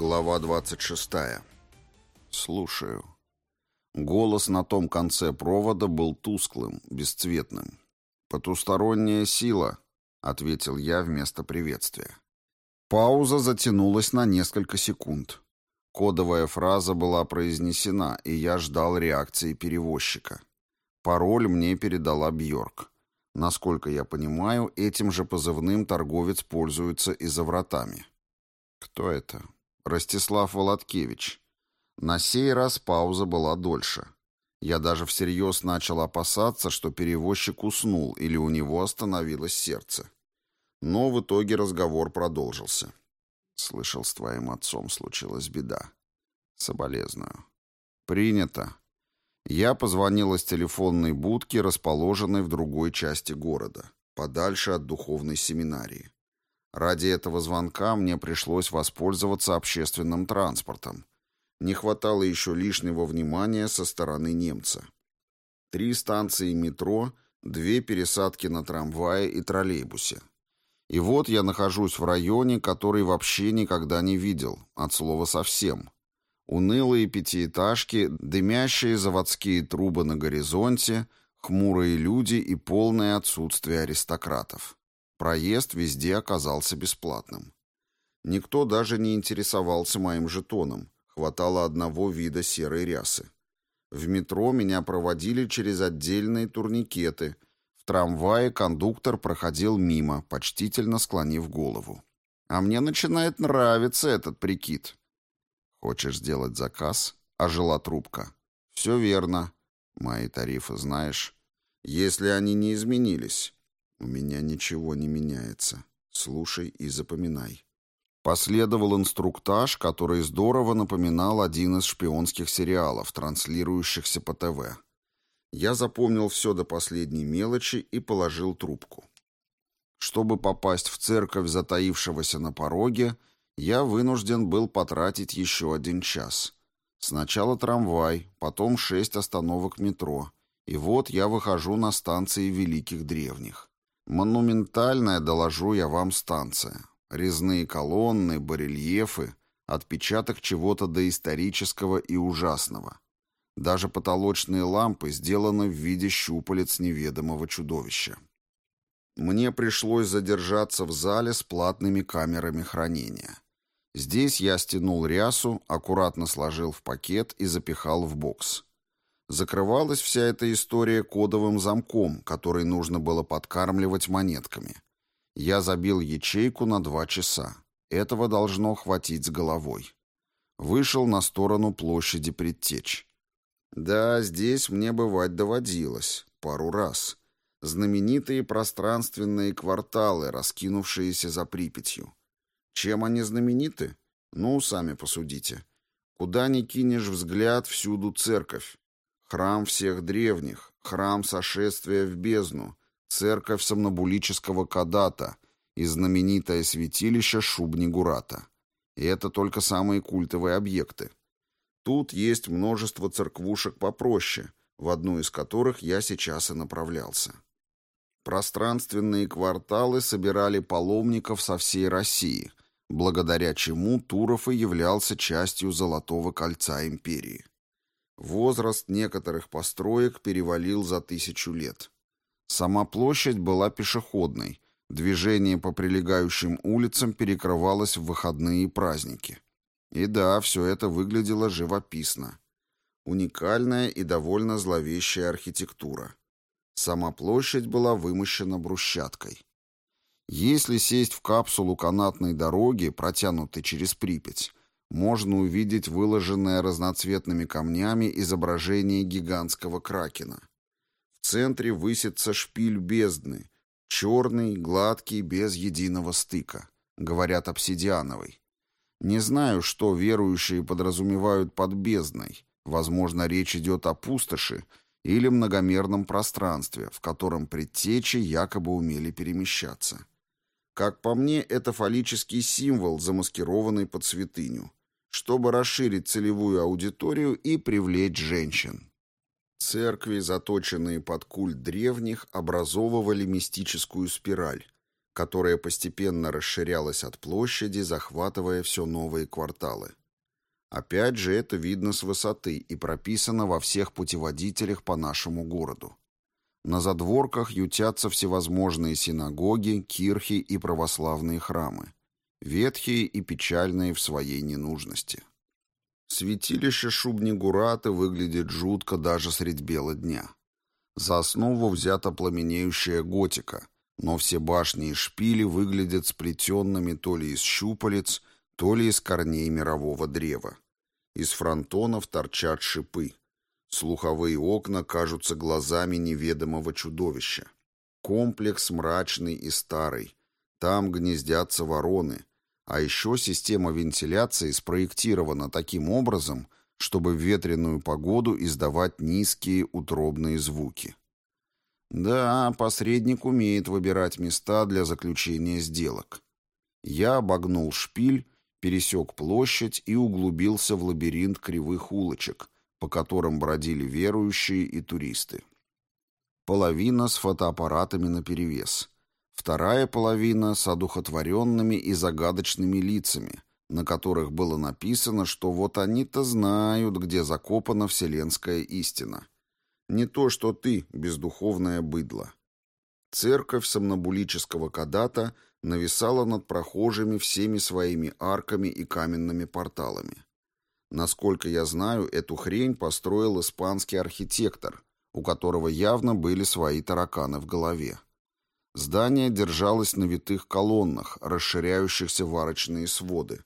Глава 26. Слушаю. Голос на том конце провода был тусклым, бесцветным. «Потусторонняя сила», — ответил я вместо приветствия. Пауза затянулась на несколько секунд. Кодовая фраза была произнесена, и я ждал реакции перевозчика. Пароль мне передала Бьорк. Насколько я понимаю, этим же позывным торговец пользуется и за вратами. Кто это? Ростислав Володкевич. На сей раз пауза была дольше. Я даже всерьез начал опасаться, что перевозчик уснул или у него остановилось сердце. Но в итоге разговор продолжился. Слышал, с твоим отцом случилась беда. Соболезную. Принято. Я позвонил из телефонной будки, расположенной в другой части города, подальше от духовной семинарии. Ради этого звонка мне пришлось воспользоваться общественным транспортом. Не хватало еще лишнего внимания со стороны немца. Три станции метро, две пересадки на трамвае и троллейбусе. И вот я нахожусь в районе, который вообще никогда не видел, от слова совсем. Унылые пятиэтажки, дымящие заводские трубы на горизонте, хмурые люди и полное отсутствие аристократов. Проезд везде оказался бесплатным. Никто даже не интересовался моим жетоном, хватало одного вида серой рясы. В метро меня проводили через отдельные турникеты, в трамвае кондуктор проходил мимо, почтительно склонив голову. А мне начинает нравиться этот прикид. Хочешь сделать заказ? Ожила трубка. Все верно. Мои тарифы знаешь. Если они не изменились. У меня ничего не меняется. Слушай и запоминай. Последовал инструктаж, который здорово напоминал один из шпионских сериалов, транслирующихся по ТВ. Я запомнил все до последней мелочи и положил трубку. Чтобы попасть в церковь затаившегося на пороге, я вынужден был потратить еще один час. Сначала трамвай, потом шесть остановок метро, и вот я выхожу на станции Великих Древних. Монументальная, доложу я вам, станция. Резные колонны, барельефы, отпечаток чего-то доисторического и ужасного. Даже потолочные лампы сделаны в виде щупалец неведомого чудовища. Мне пришлось задержаться в зале с платными камерами хранения. Здесь я стянул рясу, аккуратно сложил в пакет и запихал в бокс. Закрывалась вся эта история кодовым замком, который нужно было подкармливать монетками. Я забил ячейку на два часа. Этого должно хватить с головой. Вышел на сторону площади предтеч. Да, здесь мне бывать доводилось. Пару раз. Знаменитые пространственные кварталы, раскинувшиеся за Припятью. Чем они знамениты? Ну, сами посудите. Куда ни кинешь взгляд, всюду церковь. Храм всех древних, храм сошествия в бездну, церковь сомнобулического Кадата и знаменитое святилище Шубнигурата. И это только самые культовые объекты. Тут есть множество церквушек попроще, в одну из которых я сейчас и направлялся. Пространственные кварталы собирали паломников со всей России, благодаря чему Туров и являлся частью Золотого кольца империи. Возраст некоторых построек перевалил за тысячу лет. Сама площадь была пешеходной, движение по прилегающим улицам перекрывалось в выходные и праздники. И да, все это выглядело живописно. Уникальная и довольно зловещая архитектура. Сама площадь была вымощена брусчаткой. Если сесть в капсулу канатной дороги, протянутой через Припять, можно увидеть выложенное разноцветными камнями изображение гигантского кракена. В центре высится шпиль бездны, черный, гладкий, без единого стыка. Говорят, обсидиановый. Не знаю, что верующие подразумевают под бездной. Возможно, речь идет о пустоши или многомерном пространстве, в котором предтечи якобы умели перемещаться. Как по мне, это фаллический символ, замаскированный под святыню чтобы расширить целевую аудиторию и привлечь женщин. Церкви, заточенные под культ древних, образовывали мистическую спираль. которая постепенно расширялась от площади, захватывая все новые кварталы. Опять же, это видно с высоты и прописано во всех путеводителях по нашему городу. На задворках ютятся всевозможные синагоги, кирхи и православные храмы, ветхие и печальные в своей ненужности. Святилище Шубни-Гураты выглядит жутко даже средь бела дня. За основу взята пламенеющая готика, но все башни и шпили выглядят сплетенными то ли из щупалец, то ли из корней мирового древа. Из фронтонов торчат шипы. Слуховые окна кажутся глазами неведомого чудовища. Комплекс мрачный и старый. Там гнездятся вороны. А еще система вентиляции спроектирована таким образом, чтобы в ветреную погоду издавать низкие утробные звуки. Да, посредник умеет выбирать места для заключения сделок. Я обогнул шпиль, пересек площадь и углубился в лабиринт кривых улочек, по которым бродили верующие и туристы. Половина с фотоаппаратами наперевес. Вторая половина с одухотворенными и загадочными лицами, на которых было написано, что вот они-то знают, где закопана вселенская истина. Не то, что ты, бездуховное быдло. Церковь сомнобулического кадата нависала над прохожими всеми своими арками и каменными порталами. Насколько я знаю, эту хрень построил испанский архитектор, у которого явно были свои тараканы в голове. Здание держалось на витых колоннах, расширяющихся в арочные своды,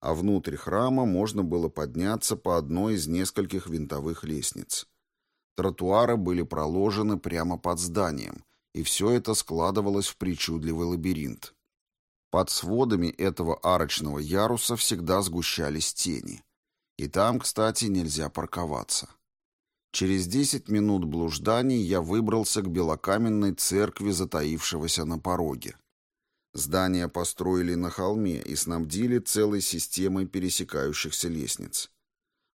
а внутрь храма можно было подняться по одной из нескольких винтовых лестниц. Тротуары были проложены прямо под зданием, и все это складывалось в причудливый лабиринт. Под сводами этого арочного яруса всегда сгущались тени. И там, кстати, нельзя парковаться. Через десять минут блужданий я выбрался к белокаменной церкви, затаившегося на пороге. Здание построили на холме и снабдили целой системой пересекающихся лестниц.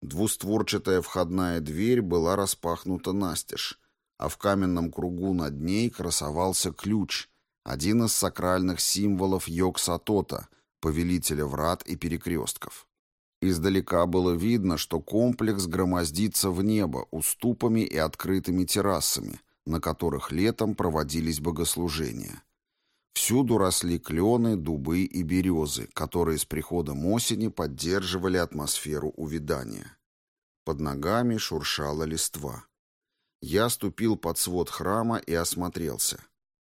Двустворчатая входная дверь была распахнута настежь, а в каменном кругу над ней красовался ключ, один из сакральных символов Йог-Сатота, повелителя врат и перекрестков. Издалека было видно, что комплекс громоздится в небо уступами и открытыми террасами, на которых летом проводились богослужения. Всюду росли клены, дубы и березы, которые с приходом осени поддерживали атмосферу увядания. Под ногами шуршала листва. Я ступил под свод храма и осмотрелся.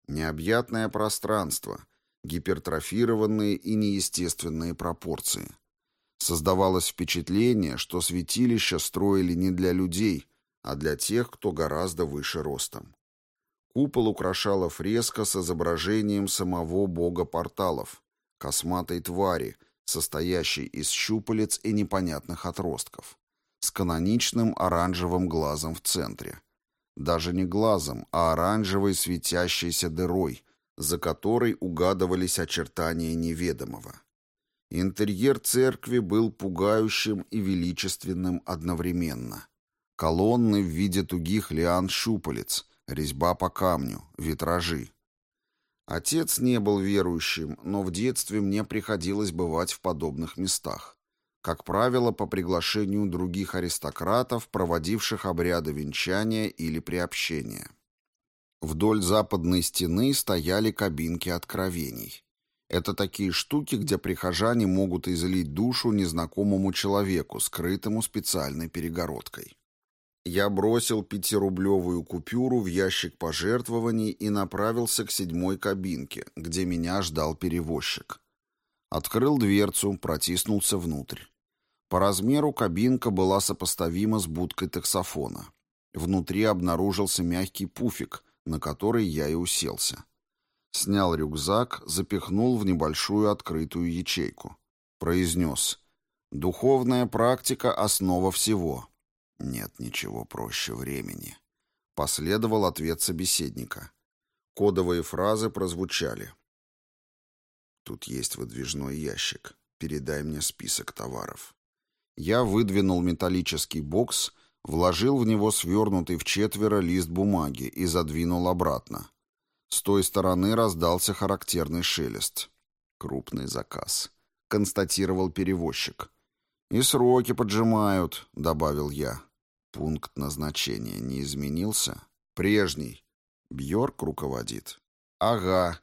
Необъятное пространство, гипертрофированные и неестественные пропорции. Создавалось впечатление, что святилища строили не для людей, а для тех, кто гораздо выше ростом. Купол украшала фреска с изображением самого бога порталов, косматой твари, состоящей из щупалец и непонятных отростков, с каноничным оранжевым глазом в центре. Даже не глазом, а оранжевой светящейся дырой, за которой угадывались очертания неведомого. Интерьер церкви был пугающим и величественным одновременно. Колонны в виде тугих лиан щупалец — резьба по камню, витражи. Отец не был верующим, но в детстве мне приходилось бывать в подобных местах. Как правило, по приглашению других аристократов, проводивших обряды венчания или приобщения. Вдоль западной стены стояли кабинки откровений. Это такие штуки, где прихожане могут излить душу незнакомому человеку, скрытому специальной перегородкой. Я бросил пятирублевую купюру в ящик пожертвований и направился к седьмой кабинке, где меня ждал перевозчик. Открыл дверцу, протиснулся внутрь. По размеру кабинка была сопоставима с будкой таксофона. Внутри обнаружился мягкий пуфик, на который я и уселся. Снял рюкзак, запихнул в небольшую открытую ячейку. Произнес «Духовная практика — основа всего. Нет ничего проще времени. Последовал ответ собеседника. Кодовые фразы прозвучали. Тут есть выдвижной ящик. Передай мне список товаров. Я выдвинул металлический бокс, вложил в него свернутый в четверо лист бумаги и задвинул обратно. С той стороны раздался характерный шелест. «Крупный заказ», — констатировал перевозчик. «И сроки поджимают», — добавил я. Пункт назначения не изменился. Прежний. Бьорк руководит. Ага.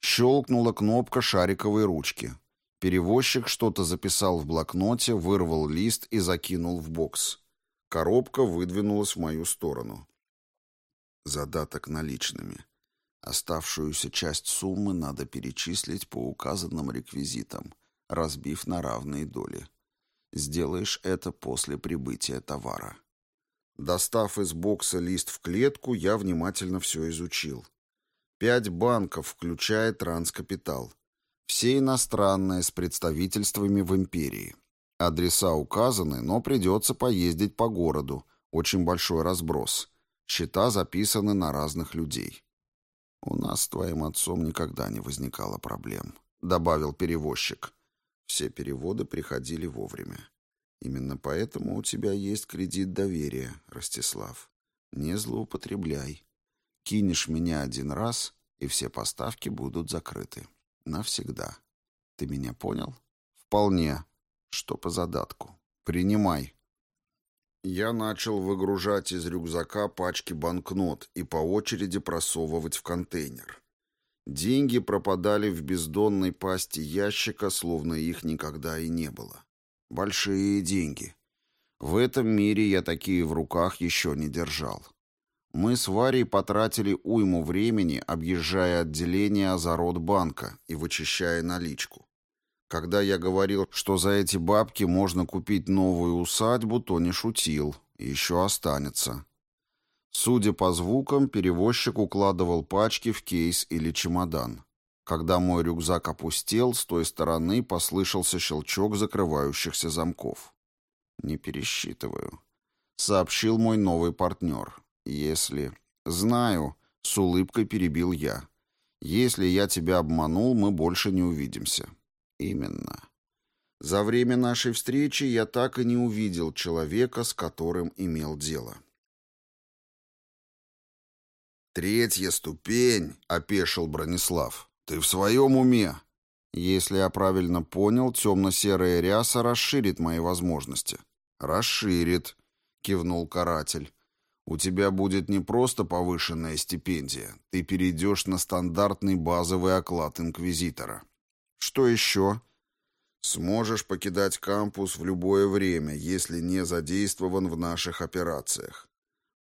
Щелкнула кнопка шариковой ручки. Перевозчик что-то записал в блокноте, вырвал лист и закинул в бокс. Коробка выдвинулась в мою сторону. Задаток наличными. Оставшуюся часть суммы надо перечислить по указанным реквизитам, разбив на равные доли. Сделаешь это после прибытия товара. Достав из бокса лист в клетку, я внимательно все изучил. Пять банков, включая транскапитал. Все иностранные, с представительствами в империи. Адреса указаны, но придется поездить по городу. Очень большой разброс. Счета записаны на разных людей. «У нас с твоим отцом никогда не возникало проблем», — добавил перевозчик. Все переводы приходили вовремя. Именно поэтому у тебя есть кредит доверия, Ростислав. Не злоупотребляй. Кинешь меня один раз, и все поставки будут закрыты. Навсегда. Ты меня понял? Вполне. Что по задатку? Принимай. Я начал выгружать из рюкзака пачки банкнот и по очереди просовывать в контейнер. Деньги пропадали в бездонной пасти ящика, словно их никогда и не было. Большие деньги. В этом мире я такие в руках еще не держал. Мы с Варей потратили уйму времени, объезжая отделение Азарот-банка и вычищая наличку. Когда я говорил, что за эти бабки можно купить новую усадьбу, то не шутил. Еще останется. Судя по звукам, перевозчик укладывал пачки в кейс или чемодан. Когда мой рюкзак опустел, с той стороны послышался щелчок закрывающихся замков. «Не пересчитываю», — сообщил мой новый партнер. «Если...» «Знаю», — с улыбкой перебил я. «Если я тебя обманул, мы больше не увидимся». «Именно». За время нашей встречи я так и не увидел человека, с которым имел дело. «Третья ступень», — опешил Бронислав. «Ты в своем уме?» «Если я правильно понял, темно-серая ряса расширит мои возможности». «Расширит», — кивнул каратель. «У тебя будет не просто повышенная стипендия. Ты перейдешь на стандартный базовый оклад инквизитора». «Что еще?» «Сможешь покидать кампус в любое время, если не задействован в наших операциях.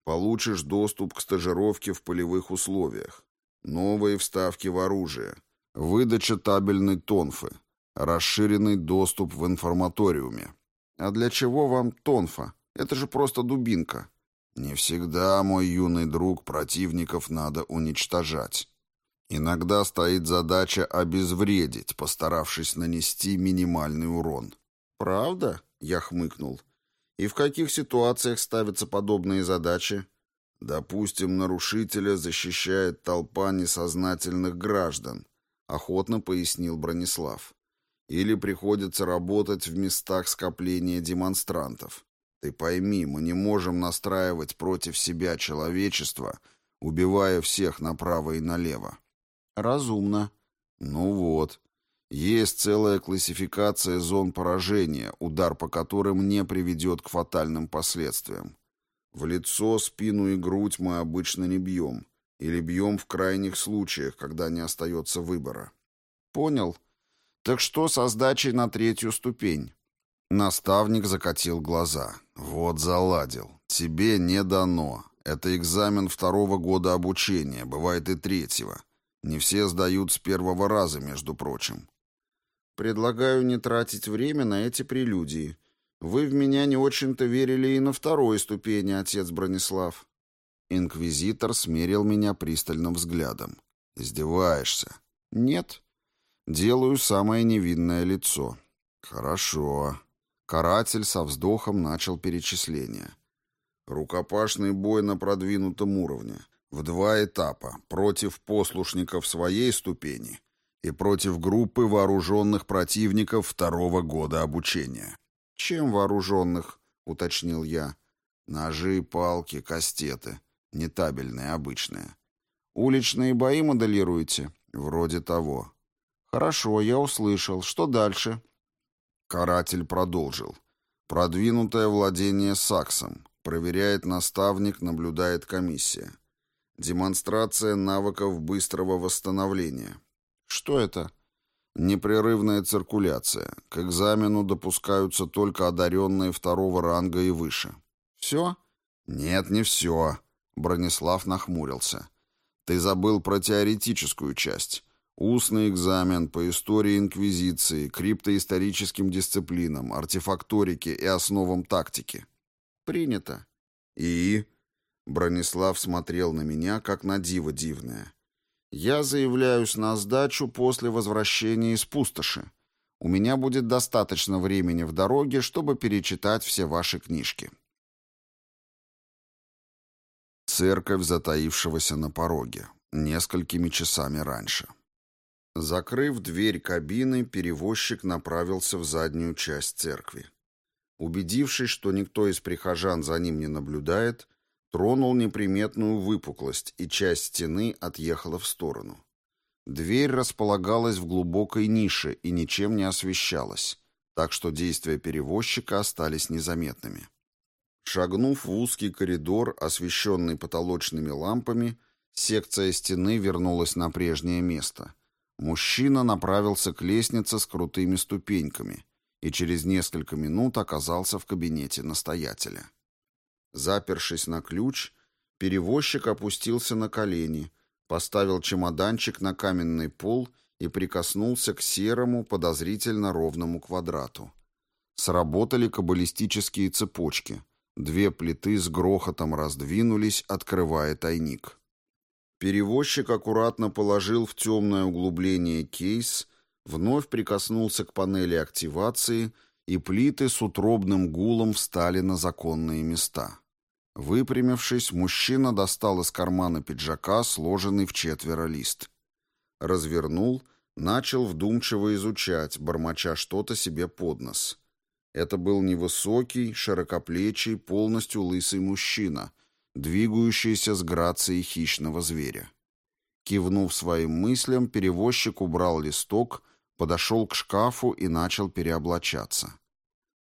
Получишь доступ к стажировке в полевых условиях. Новые вставки в оружие. Выдача табельной тонфы. Расширенный доступ в информаториуме. А для чего вам тонфа? Это же просто дубинка. Не всегда, мой юный друг, противников надо уничтожать. Иногда стоит задача обезвредить, постаравшись нанести минимальный урон. «Правда?» — я хмыкнул. «И в каких ситуациях ставятся подобные задачи?» Допустим, нарушителя защищает толпа несознательных граждан, охотно пояснил Бронислав. Или приходится работать в местах скопления демонстрантов. Ты пойми, мы не можем настраивать против себя человечество, убивая всех направо и налево. Разумно. Ну вот. Есть целая классификация зон поражения, удар по которым не приведет к фатальным последствиям. В лицо, спину и грудь мы обычно не бьем. Или бьем в крайних случаях, когда не остается выбора. Понял. Так что со сдачей на третью ступень? Наставник закатил глаза. Вот заладил. Тебе не дано. Это экзамен второго года обучения, бывает и третьего. Не все сдают с первого раза, между прочим. Предлагаю не тратить время на эти прелюдии. Вы в меня не очень-то верили и на второй ступени, отец Бронислав. Инквизитор смерил меня пристальным взглядом. Издеваешься? Нет. Делаю самое невинное лицо. Хорошо. Каратель со вздохом начал перечисление. Рукопашный бой на продвинутом уровне. В два этапа. Против послушников своей ступени и против группы вооруженных противников второго года обучения. «Чем вооруженных?» — уточнил я. «Ножи, палки, кастеты. Нетабельные, обычные». Уличные бои моделируете? Вроде того. Хорошо, я услышал. Что дальше? Каратель продолжил. Продвинутое владение саксом. Проверяет наставник, наблюдает комиссия. Демонстрация навыков быстрого восстановления. Что это? Непрерывная циркуляция. К экзамену допускаются только одаренные второго ранга и выше. Все? Нет, не все. Бронислав нахмурился. Ты забыл про теоретическую часть. Устный экзамен по истории Инквизиции, криптоисторическим дисциплинам, артефакторике и основам тактики. Принято. И... Бронислав смотрел на меня, как на диво дивное. «Я заявляюсь на сдачу после возвращения из пустоши. У меня будет достаточно времени в дороге, чтобы перечитать все ваши книжки». Церковь затаившегося на пороге, несколькими часами раньше. Закрыв дверь кабины, перевозчик направился в заднюю часть церкви. Убедившись, что никто из прихожан за ним не наблюдает, Тронул неприметную выпуклость, и часть стены отъехала в сторону. Дверь располагалась в глубокой нише и ничем не освещалась, так что действия перевозчика остались незаметными. Шагнув в узкий коридор, освещенный потолочными лампами, секция стены вернулась на прежнее место. Мужчина направился к лестнице с крутыми ступеньками и через несколько минут оказался в кабинете настоятеля. Запершись на ключ, перевозчик опустился на колени, поставил чемоданчик на каменный пол и прикоснулся к серому, подозрительно ровному квадрату. Сработали каббалистические цепочки. Две плиты с грохотом раздвинулись, открывая тайник. Перевозчик аккуратно положил в темное углубление кейс, вновь прикоснулся к панели активации — и плиты с утробным гулом встали на законные места. Выпрямившись, мужчина достал из кармана пиджака сложенный в четверо лист. Развернул, начал вдумчиво изучать, бормоча что-то себе под нос. Это был невысокий, широкоплечий, полностью лысый мужчина, двигающийся с грацией хищного зверя. Кивнув своим мыслям, перевозчик убрал листок, подошел к шкафу и начал переоблачаться.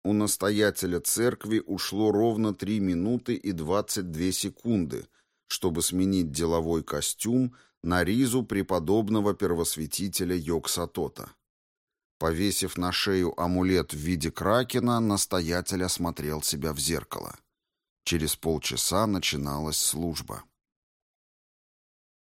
У настоятеля церкви ушло ровно 3 минуты и 22 секунды, чтобы сменить деловой костюм на ризу преподобного первосвятителя Йоксатота. Повесив на шею амулет в виде кракена, настоятель осмотрел себя в зеркало. Через полчаса начиналась служба.